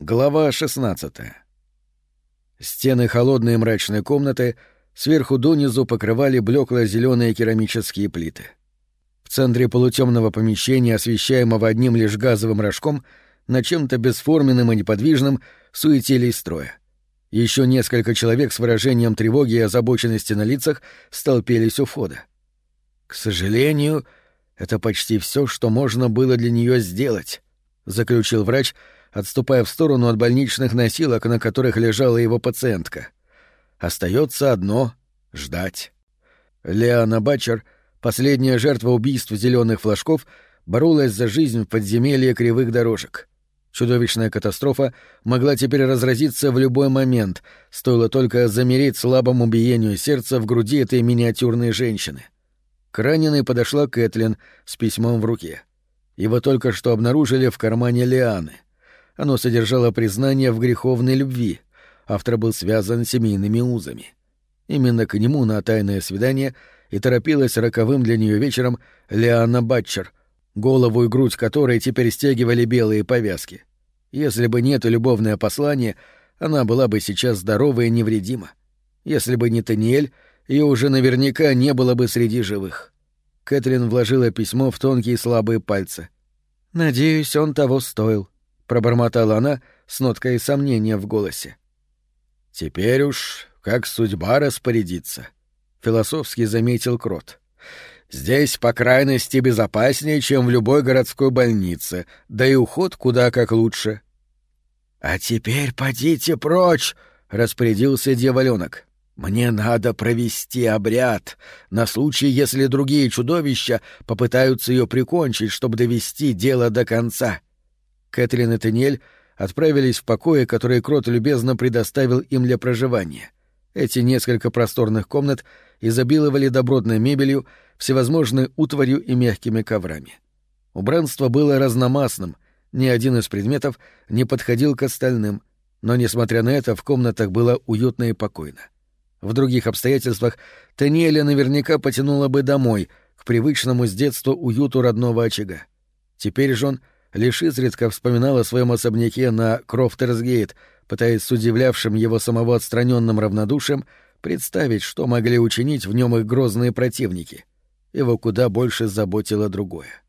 Глава 16 Стены холодной мрачной комнаты сверху донизу покрывали блекло зеленые керамические плиты. В центре полутемного помещения, освещаемого одним лишь газовым рожком, на чем-то бесформенным и неподвижным суетились строя. Еще несколько человек с выражением тревоги и озабоченности на лицах столпились у входа. К сожалению, это почти все, что можно было для нее сделать, заключил врач, отступая в сторону от больничных носилок, на которых лежала его пациентка. Остается одно — ждать. Леона Батчер, последняя жертва убийств зеленых флажков, боролась за жизнь в подземелье кривых дорожек. Чудовищная катастрофа могла теперь разразиться в любой момент, стоило только замереть слабому биению сердца в груди этой миниатюрной женщины. К раненой подошла Кэтлин с письмом в руке. Его только что обнаружили в кармане Лианы — оно содержало признание в греховной любви. Автор был связан семейными узами. Именно к нему на тайное свидание и торопилась роковым для нее вечером Лиана Батчер, голову и грудь которой теперь стягивали белые повязки. Если бы не это любовное послание, она была бы сейчас здорова и невредима. Если бы не Таниэль, ее уже наверняка не было бы среди живых. Кэтрин вложила письмо в тонкие слабые пальцы. «Надеюсь, он того стоил», пробормотала она с ноткой сомнения в голосе. Теперь уж как судьба распорядится, философски заметил Крот. Здесь, по крайности, безопаснее, чем в любой городской больнице, да и уход куда как лучше. А теперь подите прочь, распорядился дьяволёнок. Мне надо провести обряд на случай, если другие чудовища попытаются ее прикончить, чтобы довести дело до конца. Кэтрин и Танель отправились в покои, которые Крот любезно предоставил им для проживания. Эти несколько просторных комнат изобиловали добротной мебелью, всевозможной утварью и мягкими коврами. Убранство было разномастным, ни один из предметов не подходил к остальным, но, несмотря на это, в комнатах было уютно и покойно. В других обстоятельствах Таниэля наверняка потянула бы домой, к привычному с детства уюту родного очага. Теперь же он лишь изредка вспоминал о своем особняке на Крофтерсгейт, пытаясь с удивлявшим его самого отстраненным равнодушием представить, что могли учинить в нем их грозные противники. Его куда больше заботило другое.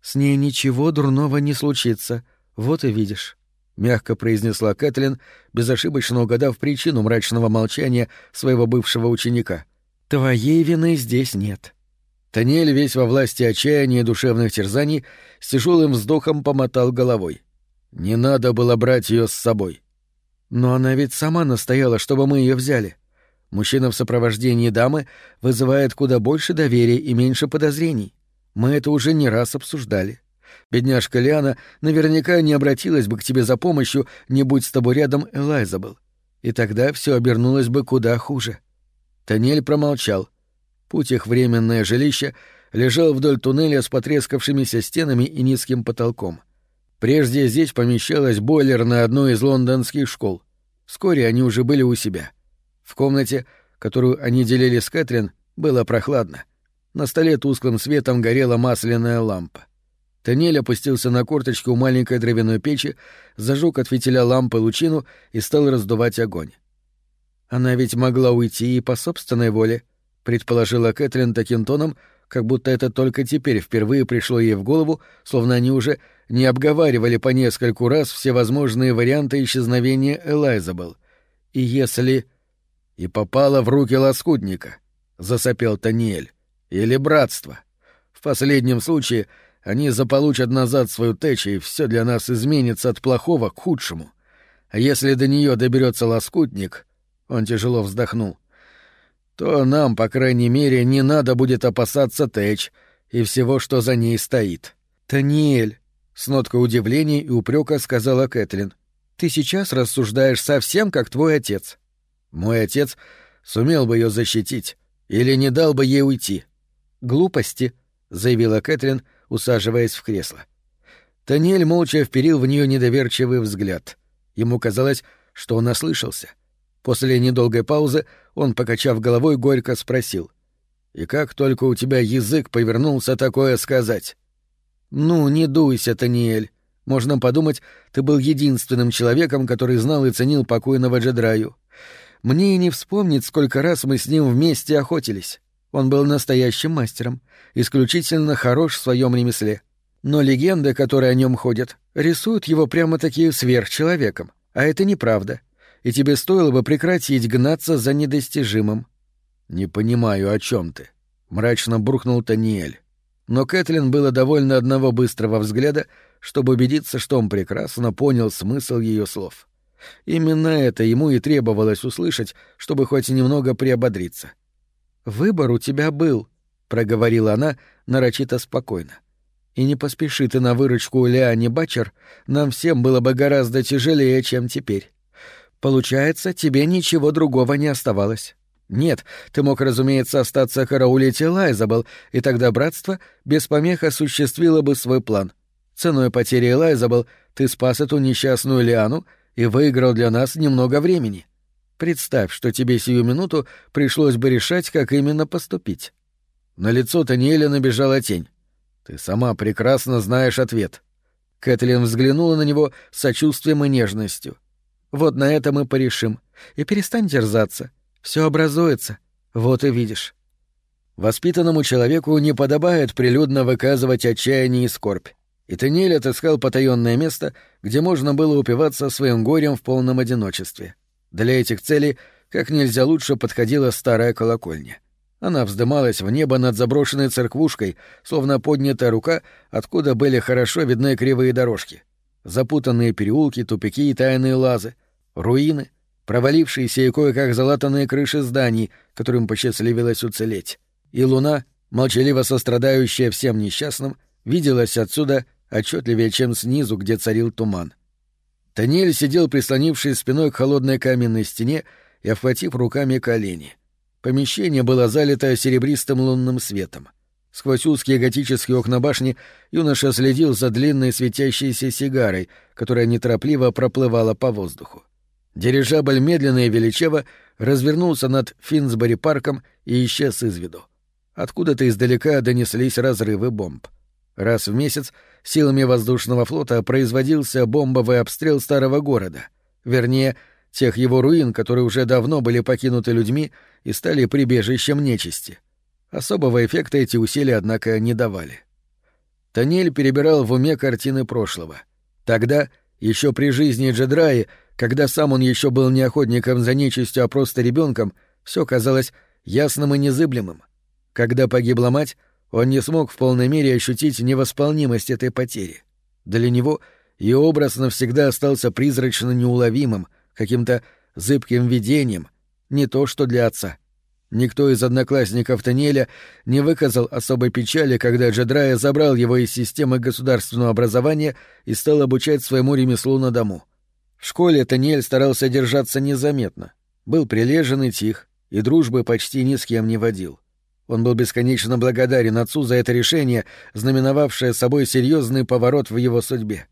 «С ней ничего дурного не случится, вот и видишь», — мягко произнесла Кэтлин, безошибочно угадав причину мрачного молчания своего бывшего ученика. «Твоей вины здесь нет». Таниэль, весь во власти отчаяния и душевных терзаний, с тяжелым вздохом помотал головой. Не надо было брать ее с собой. Но она ведь сама настояла, чтобы мы ее взяли. Мужчина в сопровождении дамы вызывает куда больше доверия и меньше подозрений. Мы это уже не раз обсуждали. Бедняжка Лиана наверняка не обратилась бы к тебе за помощью, не будь с тобой рядом Элайзабел. И тогда все обернулось бы куда хуже. Танель промолчал, Путь их временное жилище лежал вдоль туннеля с потрескавшимися стенами и низким потолком. Прежде здесь помещалась бойлер на одной из лондонских школ. Вскоре они уже были у себя. В комнате, которую они делили с Кэтрин, было прохладно. На столе тусклым светом горела масляная лампа. Танель опустился на корточки у маленькой дровяной печи, зажег от фитиля лампы лучину и стал раздувать огонь. Она ведь могла уйти и по собственной воле, — предположила Кэтрин таким тоном, как будто это только теперь впервые пришло ей в голову, словно они уже не обговаривали по нескольку раз все возможные варианты исчезновения Элайзабел. И если... И попала в руки лоскутника, — засопел Таниэль, — или братство. В последнем случае они заполучат назад свою течь, и все для нас изменится от плохого к худшему. А если до нее доберется лоскутник... Он тяжело вздохнул то нам, по крайней мере, не надо будет опасаться Тэч и всего, что за ней стоит. «Таниэль», — с ноткой удивления и упрека сказала Кэтлин, — «ты сейчас рассуждаешь совсем как твой отец». «Мой отец сумел бы ее защитить или не дал бы ей уйти». «Глупости», — заявила Кэтрин, усаживаясь в кресло. Таниэль молча вперил в нее недоверчивый взгляд. Ему казалось, что он ослышался — После недолгой паузы он, покачав головой, горько спросил. «И как только у тебя язык повернулся такое сказать?» «Ну, не дуйся, Таниэль», Можно подумать, ты был единственным человеком, который знал и ценил покойного Джедраю. Мне и не вспомнить, сколько раз мы с ним вместе охотились. Он был настоящим мастером, исключительно хорош в своем ремесле. Но легенды, которые о нем ходят, рисуют его прямо-таки сверхчеловеком. А это неправда. И тебе стоило бы прекратить гнаться за недостижимым. «Не понимаю, о чем ты», — мрачно буркнул Таниэль. Но Кэтлин было довольно одного быстрого взгляда, чтобы убедиться, что он прекрасно понял смысл ее слов. Именно это ему и требовалось услышать, чтобы хоть немного приободриться. «Выбор у тебя был», — проговорила она нарочито спокойно. «И не поспеши ты на выручку Лиане Бачер, нам всем было бы гораздо тяжелее, чем теперь. Получается, тебе ничего другого не оставалось». Нет, ты мог, разумеется, остаться караулить Элайзабел, и тогда братство без помех осуществило бы свой план. Ценой потери Элайзабел ты спас эту несчастную Лиану и выиграл для нас немного времени. Представь, что тебе сию минуту пришлось бы решать, как именно поступить. На лицо Таниэля набежала тень. Ты сама прекрасно знаешь ответ. Кэтлин взглянула на него с сочувствием и нежностью. Вот на это мы порешим. И перестань терзаться. Все образуется. Вот и видишь. Воспитанному человеку не подобает прилюдно выказывать отчаяние и скорбь. И Танель отыскал потаенное место, где можно было упиваться своим горем в полном одиночестве. Для этих целей как нельзя лучше подходила старая колокольня. Она вздымалась в небо над заброшенной церквушкой, словно поднятая рука, откуда были хорошо видны кривые дорожки. Запутанные переулки, тупики и тайные лазы, руины — провалившиеся и кое-как залатанные крыши зданий, которым посчастливилось уцелеть. И луна, молчаливо сострадающая всем несчастным, виделась отсюда отчетливее, чем снизу, где царил туман. Таниэль сидел, прислонившись спиной к холодной каменной стене и обхватив руками колени. Помещение было залито серебристым лунным светом. Сквозь узкие готические окна башни юноша следил за длинной светящейся сигарой, которая неторопливо проплывала по воздуху. Дирижабль медленно и величаво развернулся над Финсбери-парком и исчез из виду. Откуда-то издалека донеслись разрывы бомб. Раз в месяц силами воздушного флота производился бомбовый обстрел старого города, вернее, тех его руин, которые уже давно были покинуты людьми и стали прибежищем нечисти. Особого эффекта эти усилия, однако, не давали. Танель перебирал в уме картины прошлого. Тогда, еще при жизни Джедраи, когда сам он еще был не охотником за нечистью, а просто ребенком, все казалось ясным и незыблемым. Когда погибла мать, он не смог в полной мере ощутить невосполнимость этой потери. Для него ее образ навсегда остался призрачно неуловимым, каким-то зыбким видением, не то что для отца. Никто из одноклассников Таниэля не выказал особой печали, когда Джедрая забрал его из системы государственного образования и стал обучать своему ремеслу на дому. В школе Таниэль старался держаться незаметно, был прилежен и тих, и дружбы почти ни с кем не водил. Он был бесконечно благодарен отцу за это решение, знаменовавшее собой серьезный поворот в его судьбе.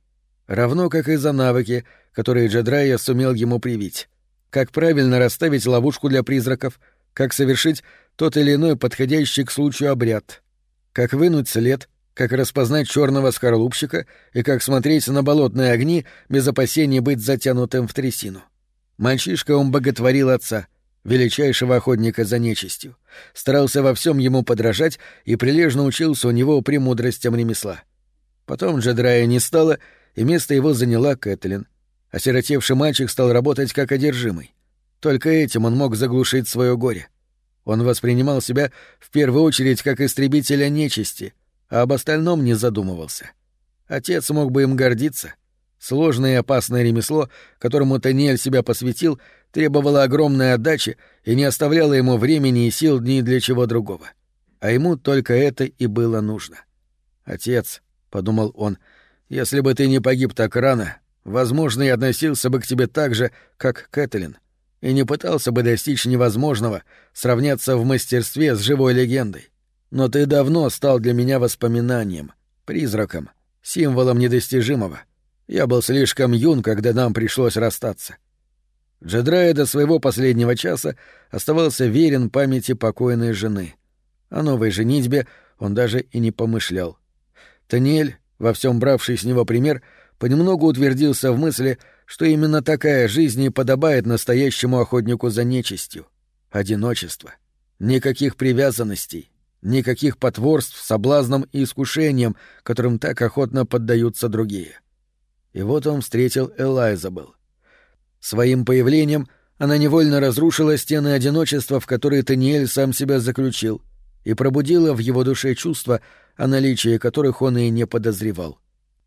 Равно как и за навыки, которые Джедрайя сумел ему привить. Как правильно расставить ловушку для призраков, как совершить тот или иной подходящий к случаю обряд, как вынуть след, как распознать черного скорлупщика и как смотреть на болотные огни без опасений быть затянутым в трясину. Мальчишка он боготворил отца, величайшего охотника за нечистью, старался во всем ему подражать и прилежно учился у него премудростям ремесла. Потом Джедрая не стало, и место его заняла Кэтлин. Осиротевший мальчик стал работать как одержимый. Только этим он мог заглушить свое горе. Он воспринимал себя в первую очередь как истребителя нечисти — а об остальном не задумывался. Отец мог бы им гордиться. Сложное и опасное ремесло, которому Таниэль себя посвятил, требовало огромной отдачи и не оставляло ему времени и сил ни для чего другого. А ему только это и было нужно. «Отец», — подумал он, — «если бы ты не погиб так рано, возможно, я относился бы к тебе так же, как Кэтлин, и не пытался бы достичь невозможного, сравняться в мастерстве с живой легендой. Но ты давно стал для меня воспоминанием, призраком, символом недостижимого. Я был слишком юн, когда нам пришлось расстаться. Джедрая до своего последнего часа оставался верен памяти покойной жены. О новой женитьбе он даже и не помышлял. Таниэль, во всем бравший с него пример, понемногу утвердился в мысли, что именно такая жизнь и подобает настоящему охотнику за нечистью. Одиночество. Никаких привязанностей, никаких потворств соблазнам и искушениям, которым так охотно поддаются другие. И вот он встретил Элайзабел. Своим появлением она невольно разрушила стены одиночества, в которые Таниэль сам себя заключил, и пробудила в его душе чувства, о наличии которых он и не подозревал.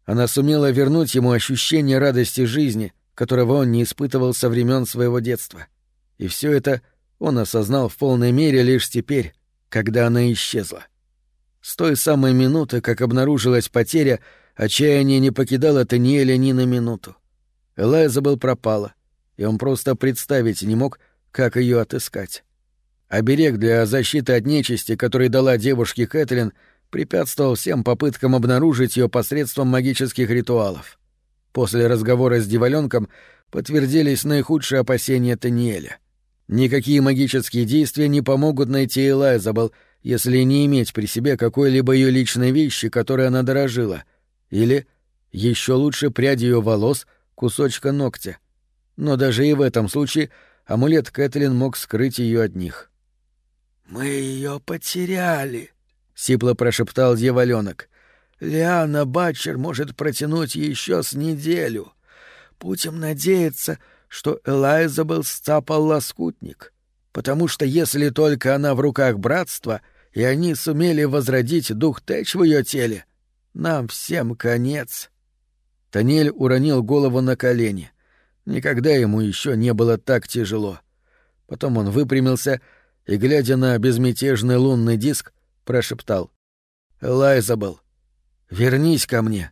Она сумела вернуть ему ощущение радости жизни, которого он не испытывал со времен своего детства. И все это он осознал в полной мере лишь теперь, когда она исчезла. С той самой минуты, как обнаружилась потеря, отчаяние не покидало Таниэля ни на минуту. Элайзабел пропала, и он просто представить не мог, как ее отыскать. Оберег для защиты от нечисти, который дала девушке Кэтлин, препятствовал всем попыткам обнаружить ее посредством магических ритуалов. После разговора с Диваленком подтвердились наихудшие опасения Таниэля. Никакие магические действия не помогут найти Элайзабел, если не иметь при себе какой-либо ее личной вещи, которой она дорожила, или, еще лучше, прядь ее волос, кусочка ногтя. Но даже и в этом случае амулет Кэтлин мог скрыть ее от них. «Мы ее потеряли», — сипло прошептал дьяволенок. «Лиана Батчер может протянуть еще с неделю. Будем надеяться, что Элайзабел сцапал лоскутник, потому что если только она в руках братства, и они сумели возродить дух Тэч в ее теле, нам всем конец». Танель уронил голову на колени. Никогда ему еще не было так тяжело. Потом он выпрямился и, глядя на безмятежный лунный диск, прошептал. «Элайзабел, вернись ко мне!»